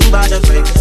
too bad the fake.